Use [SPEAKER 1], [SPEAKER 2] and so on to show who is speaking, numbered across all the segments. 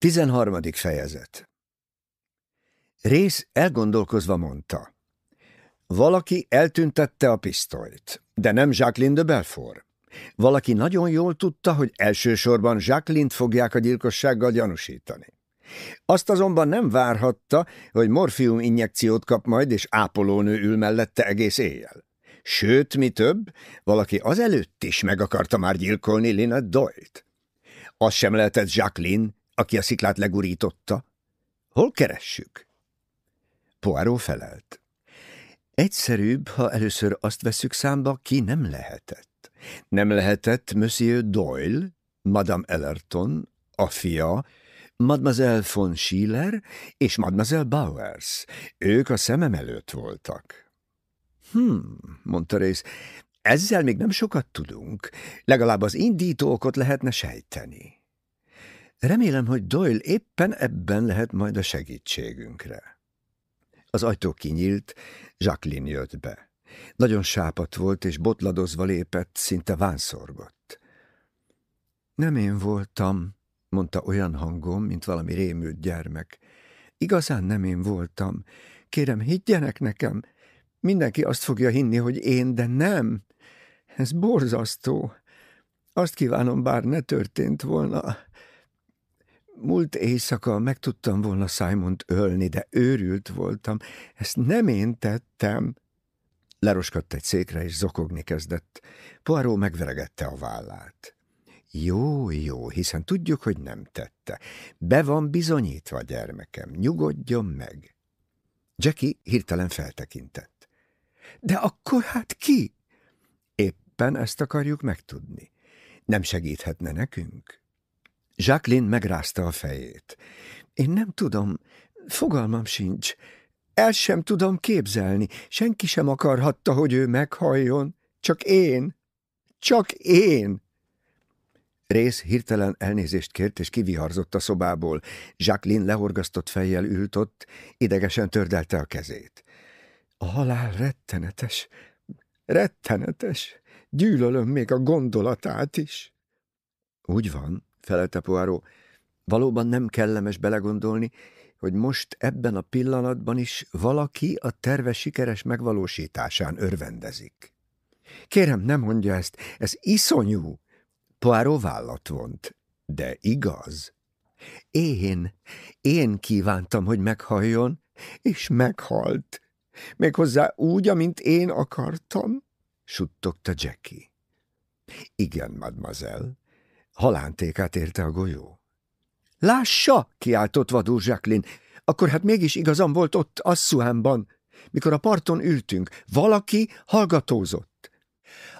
[SPEAKER 1] 13. fejezet Rész elgondolkozva mondta. Valaki eltüntette a pisztolyt, de nem Jacqueline de Belfort. Valaki nagyon jól tudta, hogy elsősorban Jacqueline-t fogják a gyilkossággal gyanúsítani. Azt azonban nem várhatta, hogy morfium injekciót kap majd, és ápolónő ül mellette egész éjjel. Sőt, mi több, valaki azelőtt is meg akarta már gyilkolni Lynette Doyle-t. Az sem lehetett Jacqueline, aki a sziklát legurította. Hol keressük? Poirot felelt. Egyszerűbb, ha először azt veszük számba, ki nem lehetett. Nem lehetett Monsieur Doyle, Madame Ellerton, a fia, Mademoiselle von Schiller és Mademoiselle Bowers. Ők a szemem előtt voltak. Hmm, mondta Rész, ezzel még nem sokat tudunk. Legalább az indítókot lehetne sejteni. Remélem, hogy Doyle éppen ebben lehet majd a segítségünkre. Az ajtó kinyílt, Jacqueline jött be. Nagyon sápat volt, és botladozva lépett, szinte vánszorgott. Nem én voltam, mondta olyan hangon, mint valami rémült gyermek. Igazán nem én voltam. Kérem, higgyenek nekem. Mindenki azt fogja hinni, hogy én, de nem. Ez borzasztó. Azt kívánom, bár ne történt volna. Múlt éjszaka meg tudtam volna Simont ölni, de őrült voltam. Ezt nem én tettem. Leroskadt egy székre, és zokogni kezdett. Poirot megveregette a vállát. Jó, jó, hiszen tudjuk, hogy nem tette. Be van bizonyítva, gyermekem, nyugodjon meg. Jackie hirtelen feltekintett. De akkor hát ki? Éppen ezt akarjuk megtudni. Nem segíthetne nekünk? Jacqueline megrázta a fejét. Én nem tudom, fogalmam sincs. El sem tudom képzelni. Senki sem akarhatta, hogy ő meghalljon. Csak én. Csak én. Rész hirtelen elnézést kért, és kiviharzott a szobából. Jacqueline lehorgasztott fejjel ült ott, idegesen tördelte a kezét. A halál rettenetes, rettenetes. Gyűlölöm még a gondolatát is. Úgy van, felelte Poirot. Valóban nem kellemes belegondolni, hogy most ebben a pillanatban is valaki a terve sikeres megvalósításán örvendezik. Kérem, nem mondja ezt, ez iszonyú. Poirot vállat vont, de igaz. Én, én kívántam, hogy meghalljon, és meghalt. Méghozzá úgy, amint én akartam, suttogta Jackie. Igen, mademoiselle, Halántékát érte a golyó. Lássa! kiáltott vadul Jacqueline. Akkor hát mégis igazam volt ott Asszuánban, mikor a parton ültünk. Valaki hallgatózott.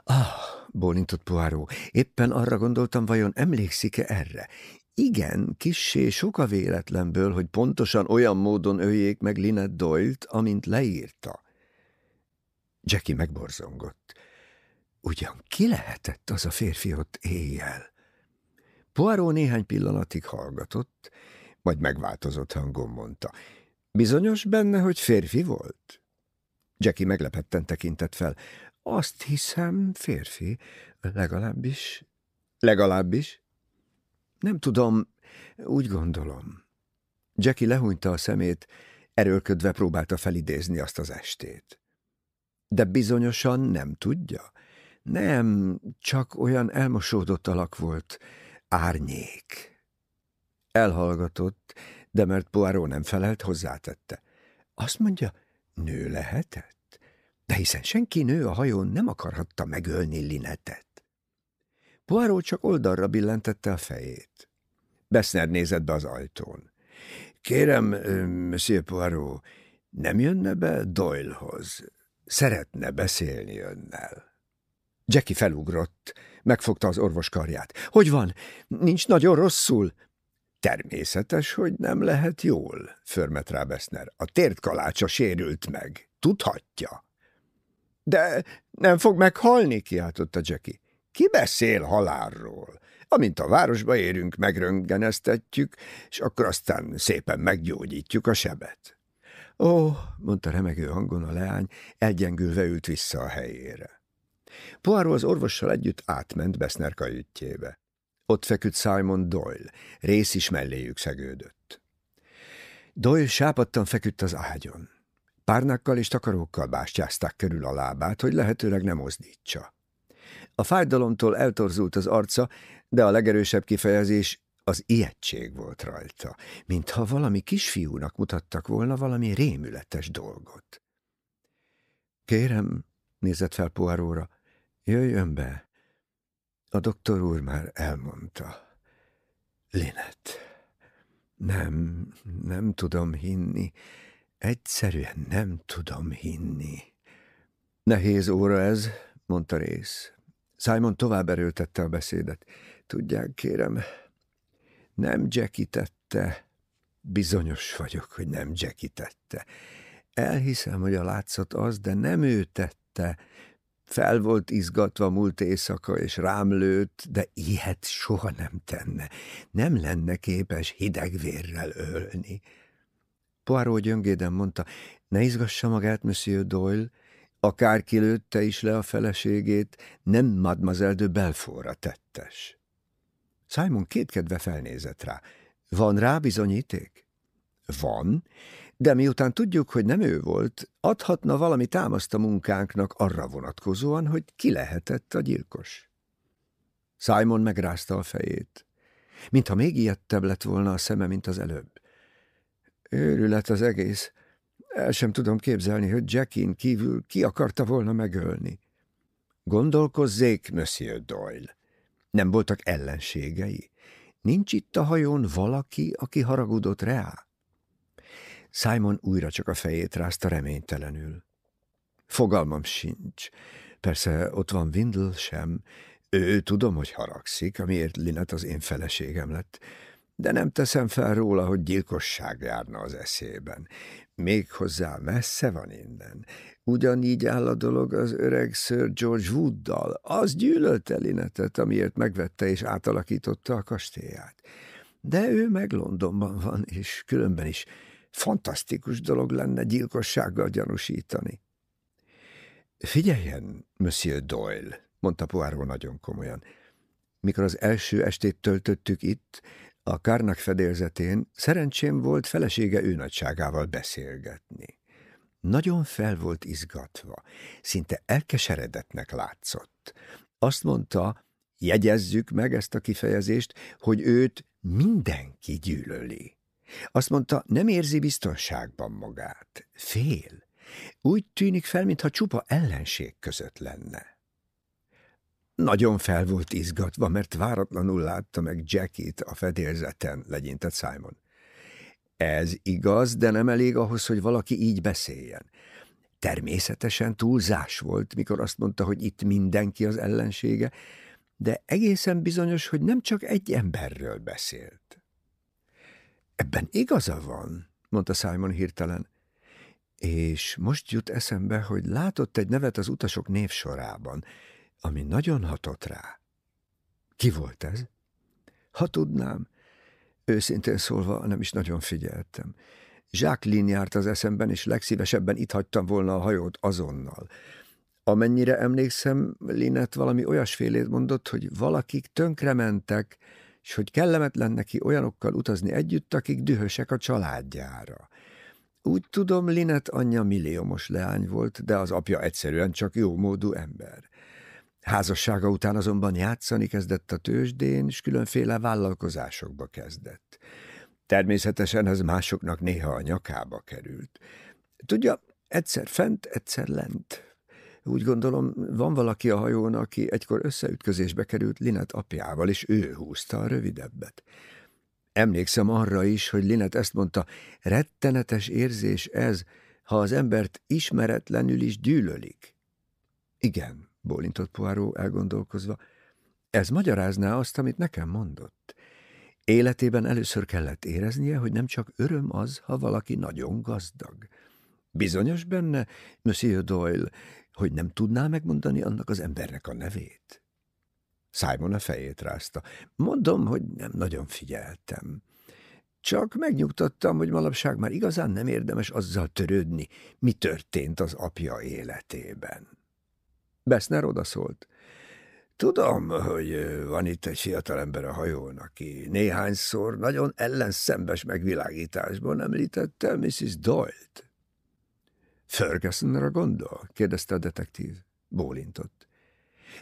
[SPEAKER 1] Ah, bólintott Poirot, éppen arra gondoltam, vajon emlékszik-e erre? Igen, kissé sok a véletlenből, hogy pontosan olyan módon öljék meg Lynette Doyle-t, amint leírta. Jackie megborzongott. Ugyan ki lehetett az a férfi ott éjjel? Poirot néhány pillanatig hallgatott, majd megváltozott hangon mondta. Bizonyos benne, hogy férfi volt? Jackie meglepetten tekintett fel. Azt hiszem, férfi, legalábbis. Legalábbis? Nem tudom, úgy gondolom. Jackie lehúnyta a szemét, erőlködve próbálta felidézni azt az estét. De bizonyosan nem tudja? Nem, csak olyan elmosódott alak volt, Árnyék. Elhallgatott, de mert Poirot nem felelt, hozzátette. Azt mondja, nő lehetett? De hiszen senki nő a hajón nem akarhatta megölni Linetet. Poirot csak oldalra billentette a fejét. Beszner nézett be az ajtón. Kérem, Monsieur Poirot, nem jönne be Doylehoz? Szeretne beszélni önnel. Jackie felugrott, Megfogta az orvos karját. Hogy van? Nincs nagyon rosszul? Természetes, hogy nem lehet jól, förmet rá Beszner. A kalácsa sérült meg. Tudhatja. De nem fog meghalni, kiáltotta Jackie. Ki beszél halálról? Amint a városba érünk, megröngeneztetjük, és akkor aztán szépen meggyógyítjuk a sebet. Ó, mondta remegő hangon a leány, elgyengülve ült vissza a helyére. Poirot az orvossal együtt átment Beszner kajütjébe. Ott feküdt Simon Doyle, rész is melléjük szegődött. Doyle sápadtan feküdt az ágyon. Párnákkal és takarókkal bástyázták körül a lábát, hogy lehetőleg nem mozdítsa. A fájdalomtól eltorzult az arca, de a legerősebb kifejezés az ijegység volt rajta, mintha valami kisfiúnak mutattak volna valami rémületes dolgot. Kérem, nézett fel Poiróra, jöjjön be. A doktor úr már elmondta. Linet, nem, nem tudom hinni. Egyszerűen nem tudom hinni. Nehéz óra ez, mondta rész. Simon tovább erőltette a beszédet. Tudják, kérem, nem Jackie. Bizonyos vagyok, hogy nem Jackie. Elhiszem, hogy a látszat az, de nem ő tette. Fel volt izgatva múlt éjszaka, és rám lőtt, de ilyet soha nem tenne. Nem lenne képes hidegvérrel ölni. Poirot gyöngéden mondta, ne izgassa magát, Monsieur Doyle, akár kilőtte is le a feleségét, nem Mademoiselle de Belfortra tettes. Simon kétkedve felnézett rá. Van rá bizonyíték? Van, de miután tudjuk, hogy nem ő volt, adhatna valami támaszt a munkánknak arra vonatkozóan, hogy ki lehetett a gyilkos. Simon megrázta a fejét, mintha még ijedtebb lett volna a szeme, mint az előbb. Őrület az egész. El sem tudom képzelni, hogy Jackin kívül ki akarta volna megölni. Gondolkozzék, Monsieur Doyle. Nem voltak ellenségei. Nincs itt a hajón valaki, aki haragudott rá? Simon újra csak a fejét rázta reménytelenül. Fogalmam sincs. Persze ott van Windle sem. Ő tudom, hogy haragszik, amiért Linet az én feleségem lett de nem teszem fel róla, hogy gyilkosság járna az eszében. Még hozzá messze van innen. Ugyanígy áll a dolog az öreg Sir George Wooddal. Az gyűlölte Linetet, amiért megvette és átalakította a kastélyát. De ő meg Londonban van, és különben is fantasztikus dolog lenne gyilkossággal gyanúsítani. Figyeljen, Monsieur Doyle, mondta Poirot nagyon komolyan. Mikor az első estét töltöttük itt, a Kárnak fedélzetén szerencsém volt felesége őnagyságával beszélgetni. Nagyon fel volt izgatva, szinte elkeseredetnek látszott. Azt mondta, jegyezzük meg ezt a kifejezést, hogy őt mindenki gyűlöli. Azt mondta, nem érzi biztonságban magát, fél. Úgy tűnik fel, mintha csupa ellenség között lenne. Nagyon fel volt izgatva, mert váratlanul látta meg Jackit a fedélzeten, legyintett Simon. Ez igaz, de nem elég ahhoz, hogy valaki így beszéljen. Természetesen túlzás volt, mikor azt mondta, hogy itt mindenki az ellensége, de egészen bizonyos, hogy nem csak egy emberről beszélt. Ebben igaza van, mondta Simon hirtelen, és most jut eszembe, hogy látott egy nevet az utasok névsorában, ami nagyon hatott rá. Ki volt ez? Ha tudnám, őszintén szólva nem is nagyon figyeltem. Jacqueline járt az eszemben, és legszívesebben itt hagytam volna a hajót azonnal. Amennyire emlékszem, Linet valami olyasfélét mondott, hogy valakik tönkrementek, és hogy kellemetlen neki olyanokkal utazni együtt, akik dühösek a családjára. Úgy tudom, Linet anyja milliómos leány volt, de az apja egyszerűen csak jómódú ember. Házassága után azonban játszani kezdett a tőzsdén, és különféle vállalkozásokba kezdett. Természetesen ez másoknak néha a nyakába került. Tudja, egyszer fent, egyszer lent. Úgy gondolom, van valaki a hajón, aki egykor összeütközésbe került Linet apjával, és ő húzta a rövidebbet. Emlékszem arra is, hogy Linet ezt mondta, rettenetes érzés ez, ha az embert ismeretlenül is gyűlölik. Igen, bólintott Poirot elgondolkozva. Ez magyarázná azt, amit nekem mondott. Életében először kellett éreznie, hogy nem csak öröm az, ha valaki nagyon gazdag. Bizonyos benne, Monsieur Doyle, hogy nem tudná megmondani annak az embernek a nevét. Simon a fejét rázta. Mondom, hogy nem nagyon figyeltem. Csak megnyugtattam, hogy manapság már igazán nem érdemes azzal törődni, mi történt az apja életében. Bessner odaszólt. Tudom, hogy van itt egy fiatalember a hajón, aki néhányszor nagyon ellenszembes megvilágításban említette Mrs. Doyle-t. Fergusonra gondol? kérdezte a detektív. Bólintott.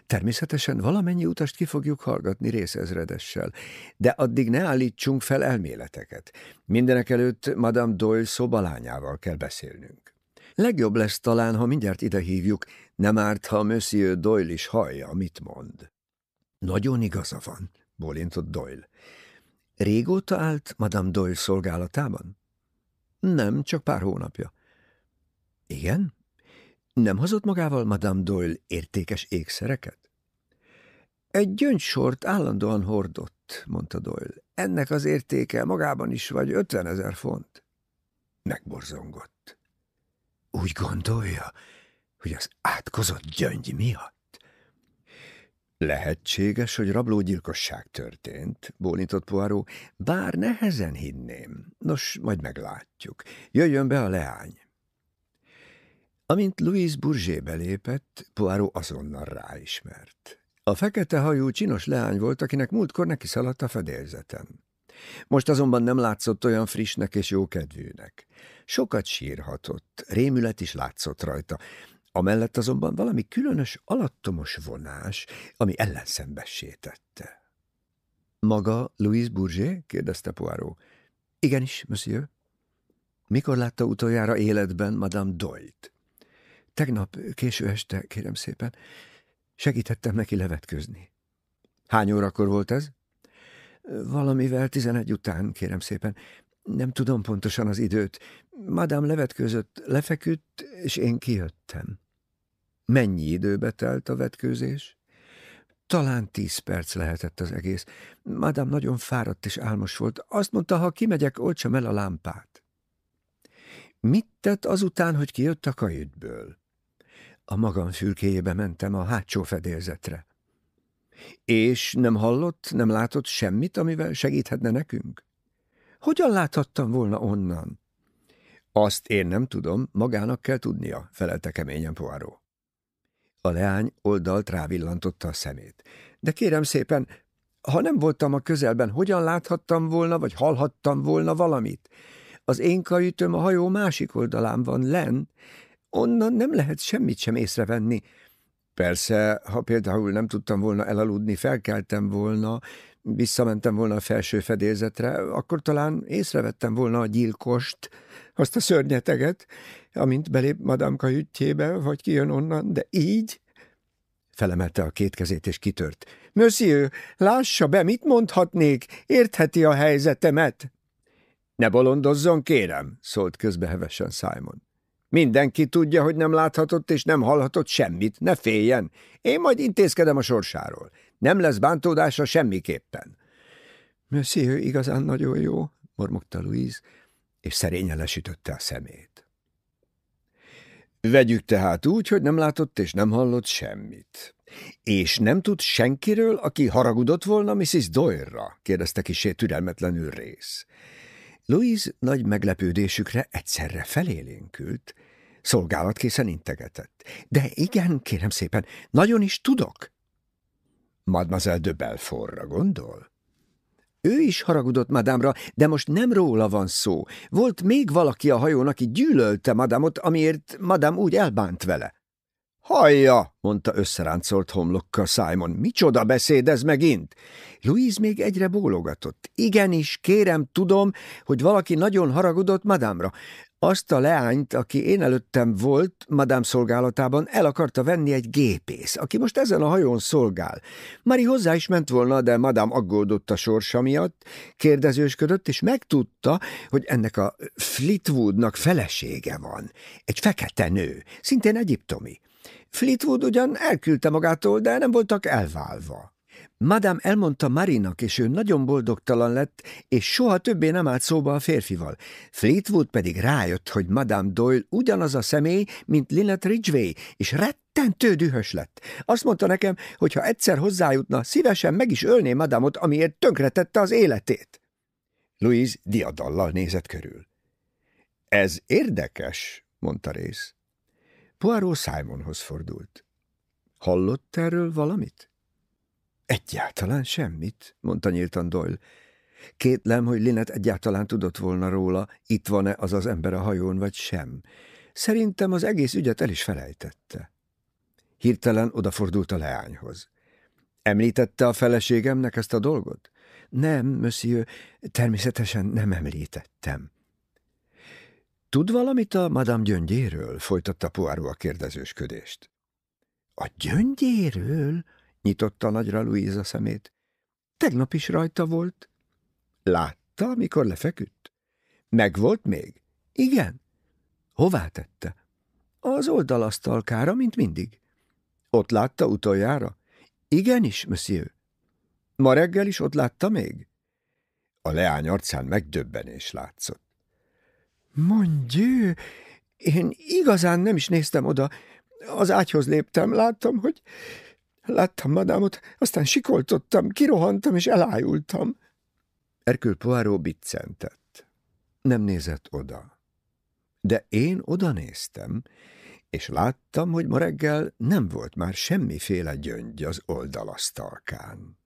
[SPEAKER 1] Természetesen valamennyi utast ki fogjuk hallgatni részezredessel, de addig ne állítsunk fel elméleteket. Mindenek előtt Madame Doyle szobalányával kell beszélnünk. Legjobb lesz talán, ha mindjárt ide hívjuk, nem árt, ha Monsieur Doyle is hallja, mit mond. Nagyon igaza van, bólintott Doyle. Régóta állt Madame Doyle szolgálatában? Nem, csak pár hónapja. Igen? Nem hozott magával Madame Doyle értékes ékszereket? Egy gyöngysort állandóan hordott, mondta Doyle. Ennek az értéke magában is vagy ötven ezer font. Megborzongott. Úgy gondolja, hogy az átkozott gyöngy miatt? Lehetséges, hogy rablógyilkosság történt, bólintott Poirot, bár nehezen hinném. Nos, majd meglátjuk. Jöjjön be a leány. Amint Louise Bourget belépett, Poirot azonnal ráismert. A fekete hajú csinos leány volt, akinek múltkor neki szaladt a fedélzetem. Most azonban nem látszott olyan frissnek és jókedvűnek. Sokat sírhatott, rémület is látszott rajta, amellett azonban valami különös, alattomos vonás, ami ellenszembessé tette. Maga Louise Bourget? kérdezte Poirot. Igenis, monsieur. Mikor látta utoljára életben Madame Doyle-t? Tegnap késő este, kérem szépen, segítettem neki levetközni. Hány órakor volt ez? Valamivel tizenegy után, kérem szépen. Nem tudom pontosan az időt. Madame levetközött, lefeküdt, és én kijöttem. Mennyi időbe telt a vetkőzés? Talán tíz perc lehetett az egész. Madame nagyon fáradt és álmos volt. Azt mondta, ha kimegyek, olcsam el a lámpát. Mit tett azután, hogy kijött a kajütből? A magam fülkéjébe mentem a hátsó fedélzetre. És nem hallott, nem látott semmit, amivel segíthetne nekünk? Hogyan láthattam volna onnan? Azt én nem tudom, magának kell tudnia, felelte keményen Poirot. A leány oldalt rávillantotta a szemét. De kérem szépen, ha nem voltam a közelben, hogyan láthattam volna, vagy hallhattam volna valamit? Az én kajütöm a hajó másik oldalán van, len, Onnan nem lehet semmit sem észrevenni. Persze, ha például nem tudtam volna elaludni, felkeltem volna, visszamentem volna a felső fedélzetre, akkor talán észrevettem volna a gyilkost, azt a szörnyeteget, amint belép Madame kajütjébe, vagy kijön onnan, de így... Felemelte a két kezét és kitört. Monsieur, lássa be, mit mondhatnék, értheti a helyzetemet. Ne bolondozzon, kérem, szólt közbe hevesen Simon. Mindenki tudja, hogy nem láthatott és nem hallhatott semmit, ne féljen. Én majd intézkedem a sorsáról. Nem lesz bántódása semmiképpen. Monsieur igazán nagyon jó, mormogta Louise, és szerényen lesütötte a szemét. Vegyük tehát úgy, hogy nem látott és nem hallott semmit. És nem tud senkiről, aki haragudott volna Mrs. Doyle-ra? kérdezte kisé türelmetlenül rész. Louise nagy meglepődésükre egyszerre felélénkült, szolgálatkészen integetett. De igen, kérem szépen, nagyon is tudok. Mademoiselle de Belfortra gondol? Ő is haragudott madámra, de most nem róla van szó. Volt még valaki a hajón, aki gyűlölte madámot, amiért madám úgy elbánt vele. Hallja, mondta összeráncolt homlokkal Simon, micsoda beszéd ez megint? Louise még egyre bólogatott. Igenis, kérem, tudom, hogy valaki nagyon haragudott madámra. Azt a leányt, aki én előttem volt, madám szolgálatában, el akarta venni egy gépész, aki most ezen a hajón szolgál. Mari hozzá is ment volna, de madám aggódott a sorsa miatt, kérdezősködött, és megtudta, hogy ennek a Fleetwoodnak felesége van. Egy fekete nő, szintén egyiptomi. Fleetwood ugyan elküldte magától, de nem voltak elválva. Madame elmondta Marinak, és ő nagyon boldogtalan lett, és soha többé nem állt szóba a férfival. Fleetwood pedig rájött, hogy Madame Doyle ugyanaz a személy, mint Lynette Ridgway, és rettentő dühös lett. Azt mondta nekem, hogy ha egyszer hozzájutna, szívesen meg is ölné Madamot, amiért tönkretette az életét. Louise diadallal nézett körül. Ez érdekes, mondta rész. Poirot Simonhoz fordult. Hallott erről valamit? Egyáltalán semmit, mondta nyíltan Doyle. Kétlem, hogy Linet egyáltalán tudott volna róla, itt van-e az az ember a hajón, vagy sem. Szerintem az egész ügyet el is felejtette. Hirtelen odafordult a leányhoz. Említette a feleségemnek ezt a dolgot? Nem, monsieur, természetesen nem említettem. Tud valamit a Madame gyöngyéről? folytatta Poirot a kérdezősködést. A gyöngyéről? nyitotta nagyra Louisa szemét. Tegnap is rajta volt. Látta, amikor lefeküdt? Meg volt még? Igen. Hová tette? Az oldalasztalkára, mint mindig. Ott látta utoljára? Igenis, monsieur. Ma reggel is ott látta még? A leány arcán megdöbbenés látszott. Mondjő, én igazán nem is néztem oda. Az ágyhoz léptem, láttam, hogy... Láttam madámot, aztán sikoltottam, kirohantam és elájultam. Erkül Poirot biccentett. Nem nézett oda. De én oda néztem, és láttam, hogy ma reggel nem volt már semmiféle gyöngy az oldalasztalkán.